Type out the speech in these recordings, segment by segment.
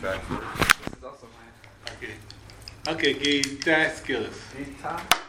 back. This is also mine. Okay. Okay, guitar skills. Guitar.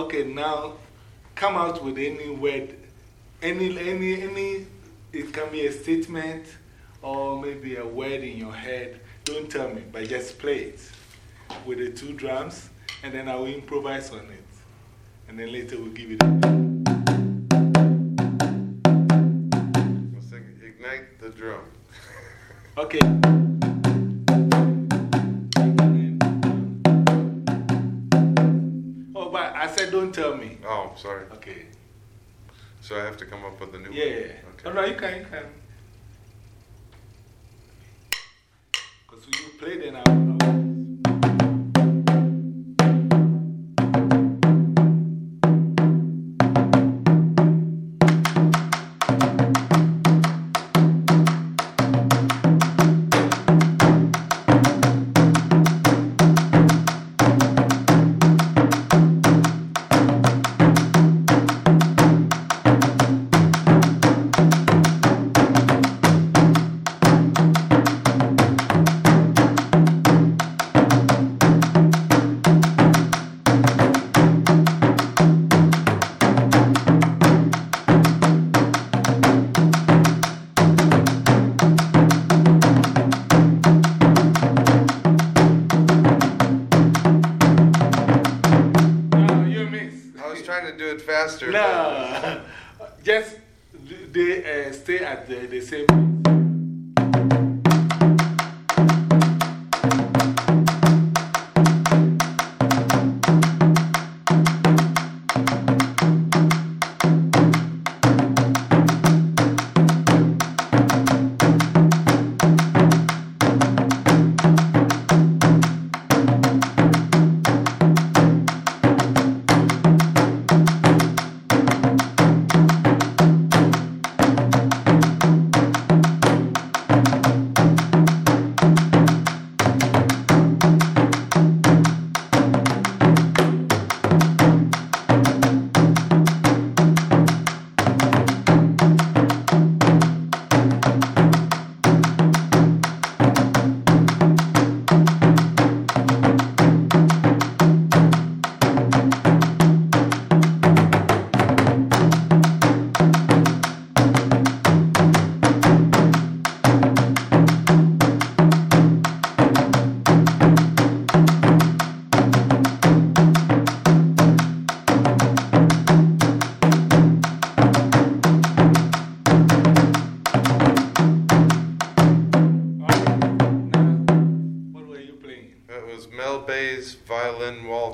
Okay, now come out with any word, any, any, any, it can be a statement or maybe a word in your head. Don't tell me, but just play it with the two drums and then I will improvise on it. And then later we'll give it Ignite the Drum. Okay. Oh, sorry. Okay. So I have to come up with a new Yeah. one? Yeah. Okay. Oh, no, you can, you can. Because when you play, then I'll. I'll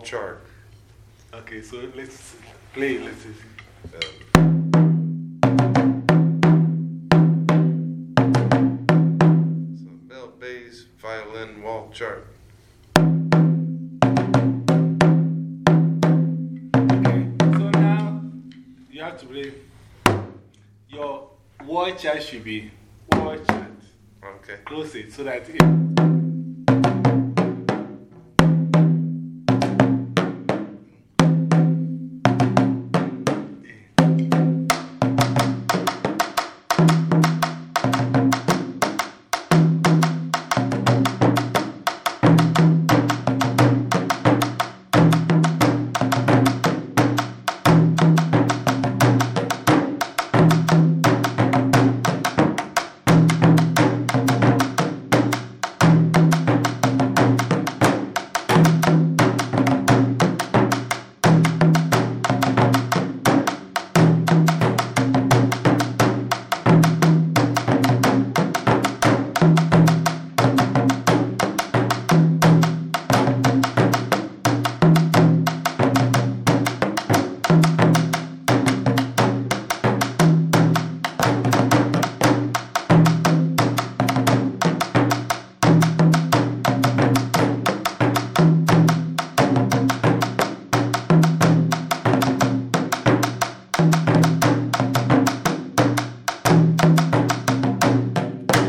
chart. Okay, so let's play. Let's see. Um, so Mel Bay's violin wall chart. Okay, so now you have to play. Your wall chart should be wall chart. Okay. Close it so that it.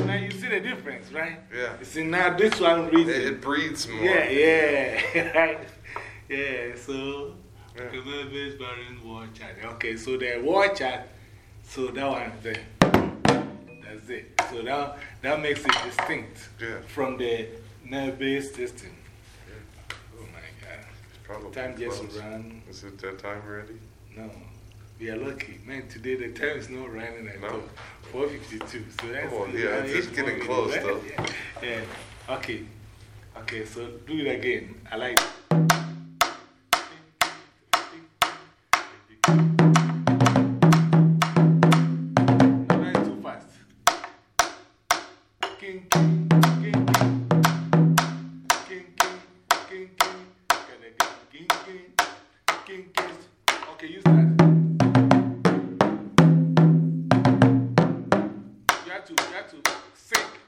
Now you see the difference, right? Yeah. You see, now this one reads. It, it breathes more. Yeah, yeah. right. yeah, so. Yeah. Camel based barren war chart. Okay, so the war chart, so that one there. That's it. So that, that makes it distinct Yeah. from the nerve based system. Yeah. Oh my God. Time just ran. Is it that time already? No. We are lucky. Man, today the time is not running at No. all. 452. So that's Oh, yeah, it's getting close, though. Yeah. yeah. Okay. Okay, so do it again. I like it. Not too fast. To, you have to sync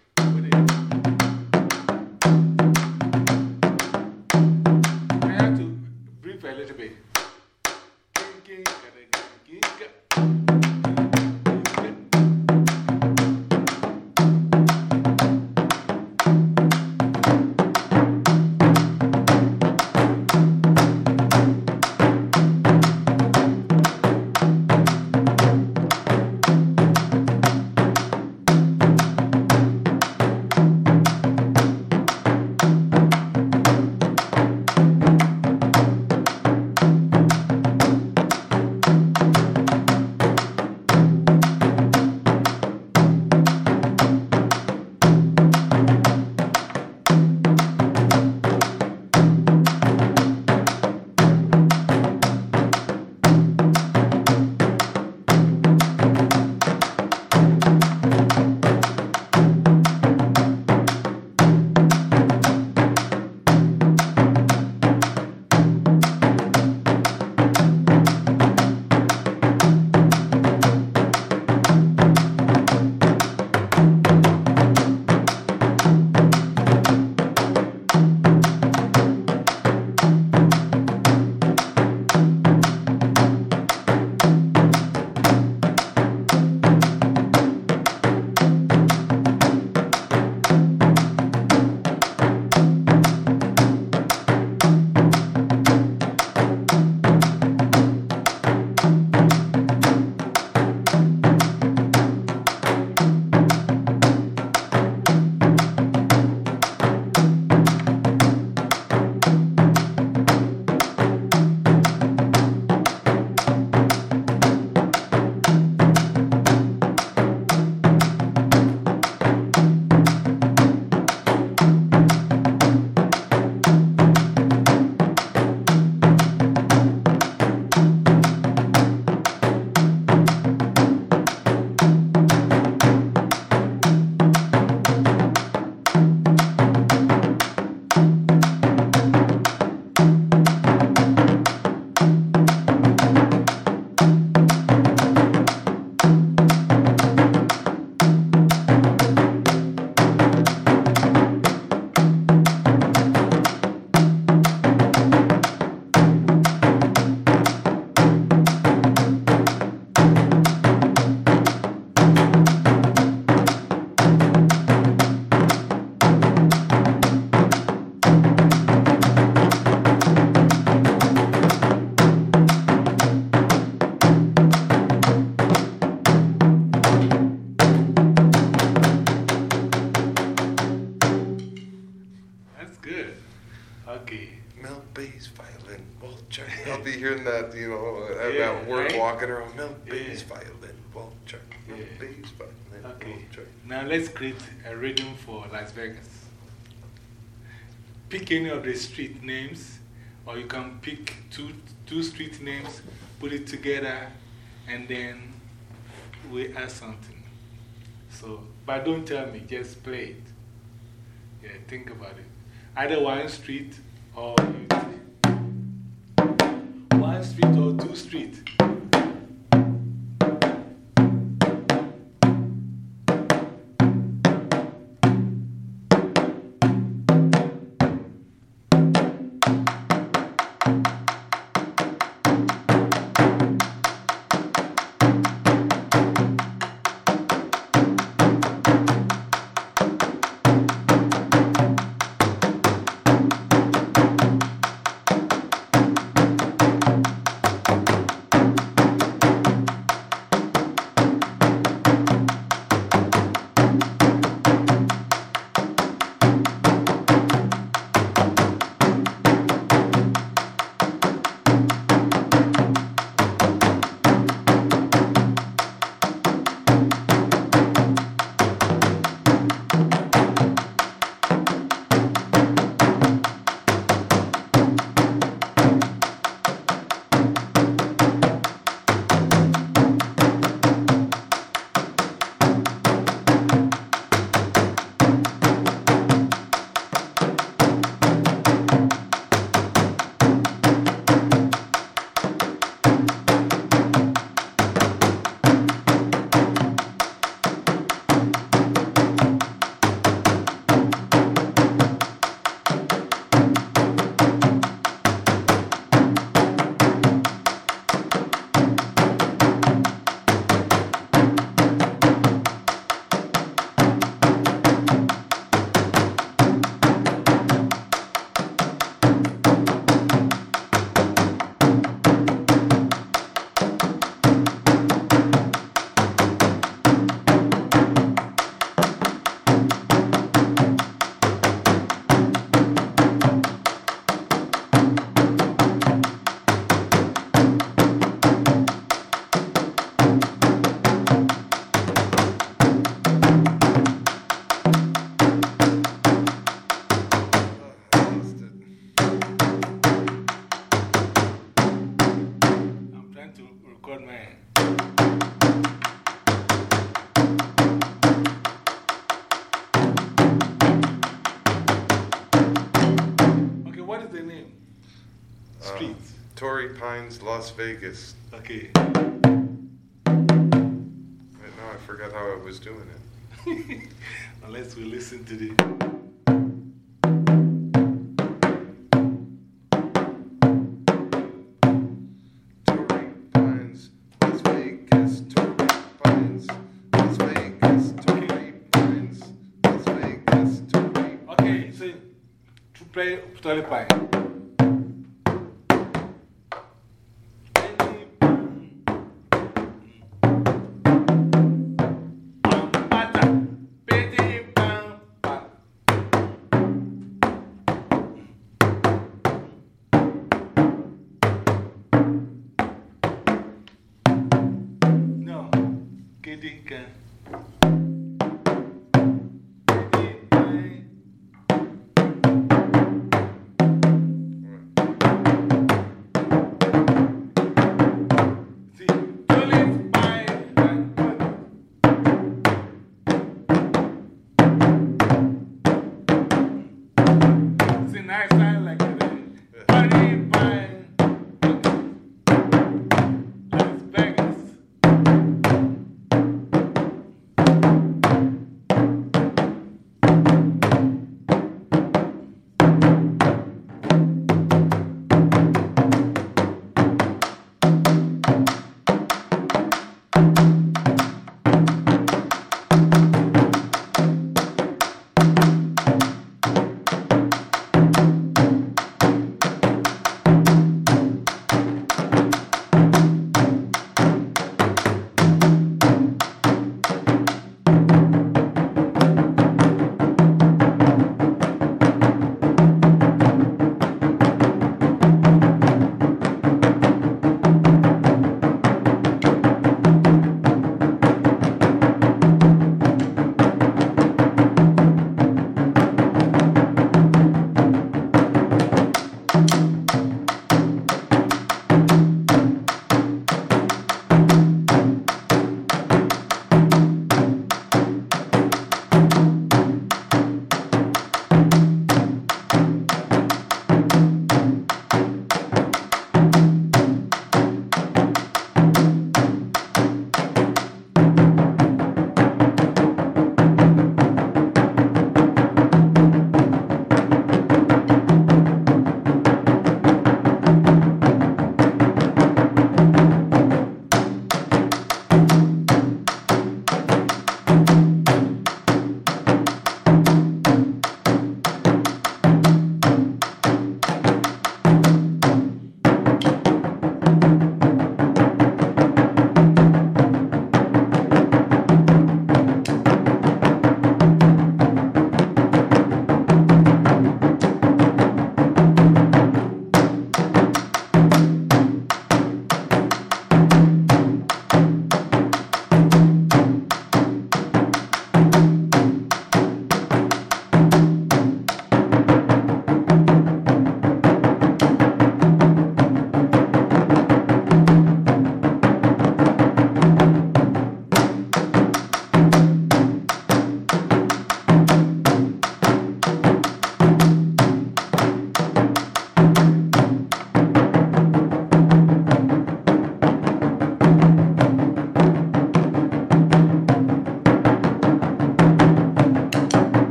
let's create a rhythm for Las Vegas. Pick any of the street names, or you can pick two, two street names, put it together, and then we add something. So, but don't tell me, just play it. Yeah, think about it. Either one street or one street or two street. Las Vegas. Okay. Right now I forgot how I was doing it. Unless we listen to the. Pines, Las Vegas, Pines, Las Vegas, Pines, Las Vegas, Okay, so to play Story Pine. See,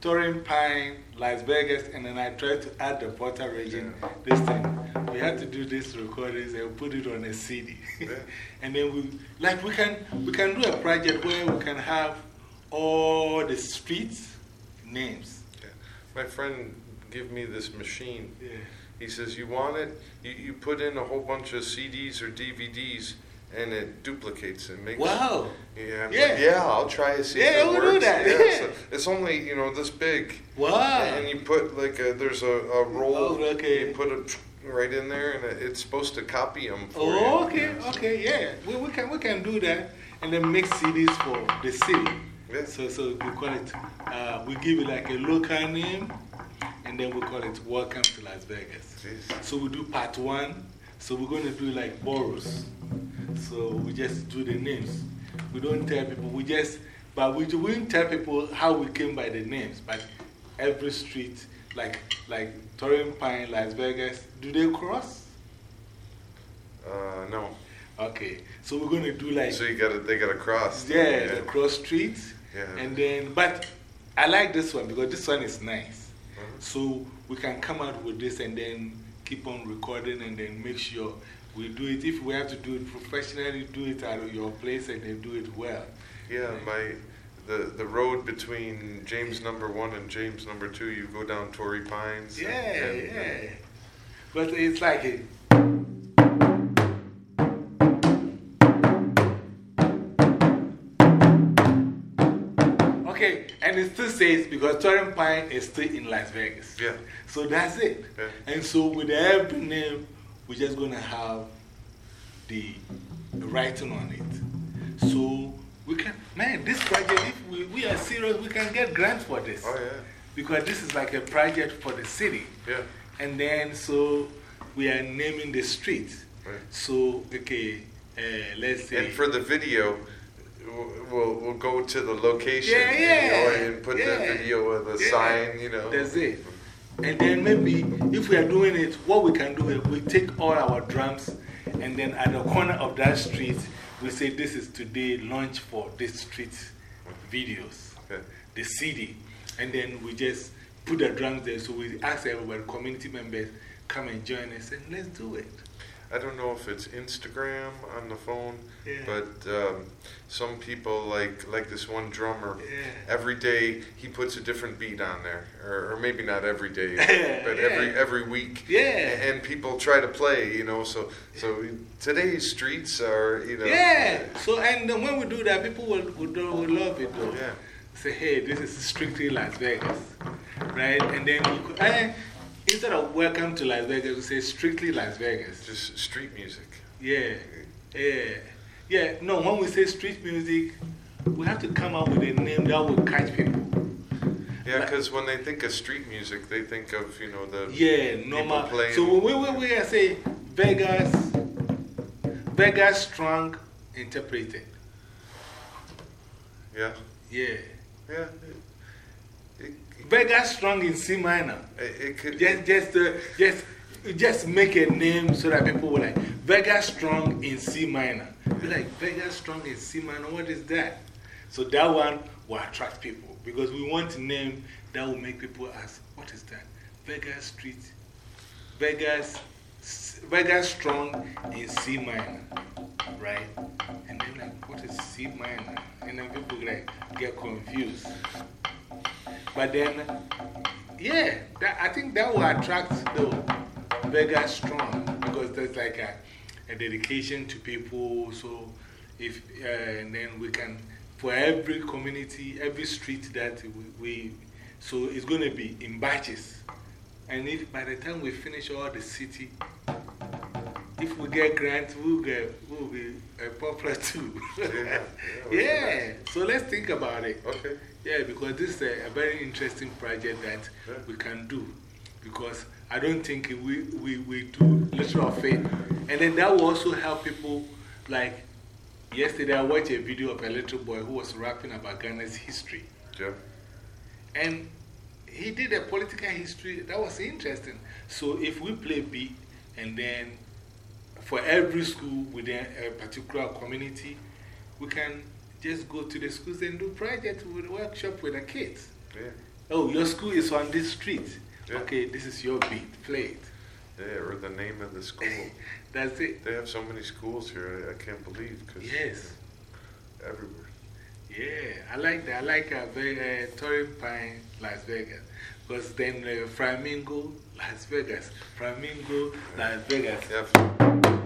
the Pine, Las Vegas, and then I tried to add the Porter region this time. We had to do this recordings and put it on a CD. and then we, like, we can, we can do a project where we can have all the streets names. Yeah. My friend gave me this machine. He says, You want it? You, you put in a whole bunch of CDs or DVDs and it duplicates and makes. Wow. Yeah, I'm Yeah. like, yeah, I'll try it. See Yeah, if it we'll do that, Yeah, yeah. so it's only you know this big, Wow. and you put like a, there's a, a roll. Oh, okay. You put it right in there, and it, it's supposed to copy them for you. Oh, okay, Yeah, so- okay, yeah. We, we, can, we can do that and then make CDs for the city. Yeah. So, so we call it, uh, we give it like a local name and then we call it Welcome to Las Vegas. Jeez. So we do part one. So we're going to do like boroughs. So we just do the names. We don't tell people, we just, but we, do- we don't tell people how we came by the names. But every street, like, like Torrey Pine, Las Vegas, do they cross? Uh, no. Okay, so we're going to do like, So you got to they got to cross. yeah, the cross streets. Yeah. And then, but I like this one because this one is nice. Mhm. So we can come out with this and then keep on recording and then make sure we do it. If we have to do it professionally, do it at your place and then do it well. Yeah, my the the road between James number one and James number two, you go down Torrey Pines. and- Yeah, and- yeah. But it's like a. and it still says because Torrey Pine is still in Las Vegas. Yeah. So that's it. Yeah. And so with every name, we're just going to have the writing on it. So we can, man, this project, if we, we are serious, we can get grants for this. Oh yeah, Because this is like a project for the city. yeah. And then, so we are naming the street. Right. So, okay, uh, let's say. And for the video, we'll we'll go to the location. Yeah, you know, and put the video or the Yeah. sign. You know. That's it. And then maybe if we are doing it, what we can do is we take all our drums and then at the corner of that street, we say this is today launch for this street videos, Okay. the CD. And then we just put the drums there. So we ask everybody, community members, come and join us and let's do it. I don't know if it's Instagram on the phone, Yeah. but um, some people like like this one drummer. Yeah. Every day he puts a different beat on there, or, or maybe not every day, but Yeah. every every week. Yeah. And people try to play, you know. So so today's streets are, you know. Yeah. So, and when we do that, people will, will, will love it though. Yeah. Say, hey, this is strictly Las Vegas. Right? And then you could, eh, instead of welcome to Las Vegas, we say strictly Las Vegas. Just street music. Yeah. Yeah. Yeah. No, when we say street music, we have to come up with a name that will catch people. Yeah, because when they think of street music, they think of, you know, the. Yeah, normal. playing- So when we, we, we say Vegas, Vegas strong interpreted. Yeah. Yeah. Yeah. Vegas strong in C minor. it, it could. Just, just, uh, just, just make a name so that people will like Vegas strong in C minor. Be like Vegas strong in C minor. What is that? So that one will attract people because we want a name that will make people ask, What is that? Vegas Street, Vegas, Vegas strong in C minor, right? And then like, what is C minor? And then people like get confused. But then, yeah, that, I think that will attract the Vegas strong because there's like a, a dedication to people. So, if, uh, and then we can, for every community, every street that we, we so it's going to be in batches. And if by the time we finish all the city, if we get grants, we'll, get, we'll be popular too. Yeah, yeah, yeah, so let's think about it. Okay. Yeah, because this is a, a very interesting project that Yeah. we can do. Because I don't think we, we, we do little of it. And then that will also help people. Like yesterday, I watched a video of a little boy who was rapping about Ghana's history. Yeah. And he did a political history that was interesting. So if we play beat and then for every school within a particular community, we can just go to the schools and do projects with workshop with the kids. Yeah. Oh, your school is on this street. Yeah. Okay, this is your beat. Play it. Yeah, or the name of the school. That's it. they have so many schools here, I, I can't believe. Cause Yes. they're Everywhere. Yeah, I like that. I like uh, Ve- uh, Torrey Pine, Las Vegas. Because then uh, Flamingo, Las Vegas. Flamingo, Las Vegas. Yeah.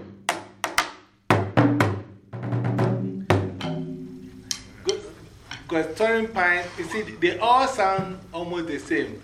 Because Torrey Pine, you see, they all sound almost the same.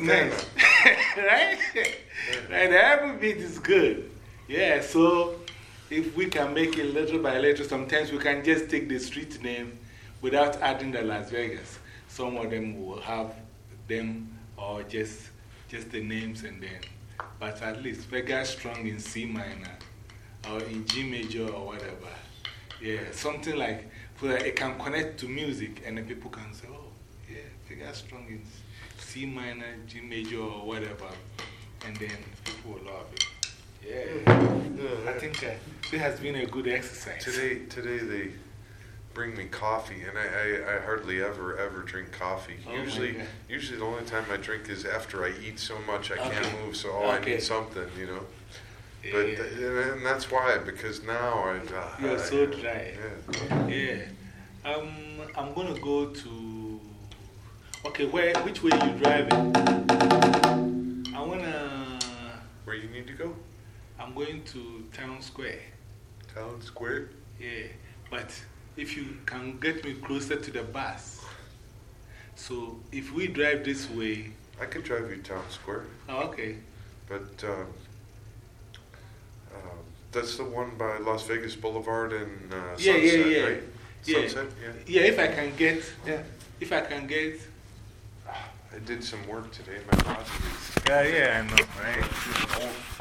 Nice. right? right? Every beat is good. Yeah, so if we can make it little by little, sometimes we can just take the street name without adding the Las Vegas. Some of them will have them or just, just the names and then. But at least Vegas strong in C minor or in G major or whatever. Yeah, something like so it can connect to music and then people can say, oh, yeah, Vegas strong in C minor, G major or whatever. And then people will love it. Yeah. I think uh, this has been a good exercise. Today, today they bring me coffee, and I, I, I hardly ever, ever drink coffee. Oh usually, usually the only time I drink is after I eat so much I Okay. can't move, so oh, I need something, you know. Yeah. But th- and, and that's why, because now I. Uh, You're so dry. Yeah. Yeah. Um, I'm going to go to. Okay, where, which way are you driving? I want to. Where you need to go? I'm going to Town Square. Town Square. Yeah, but if you can get me closer to the bus. So if we drive this way. I could drive you Town Square, Oh, okay. but um, um, that's the one by Las Vegas Boulevard and uh, Yeah, Sunset, yeah, yeah. right? Yeah. Sunset, yeah. Yeah, if I can get. Yeah. If I can get. I did some work today. My body is Yeah, yeah, I know, right?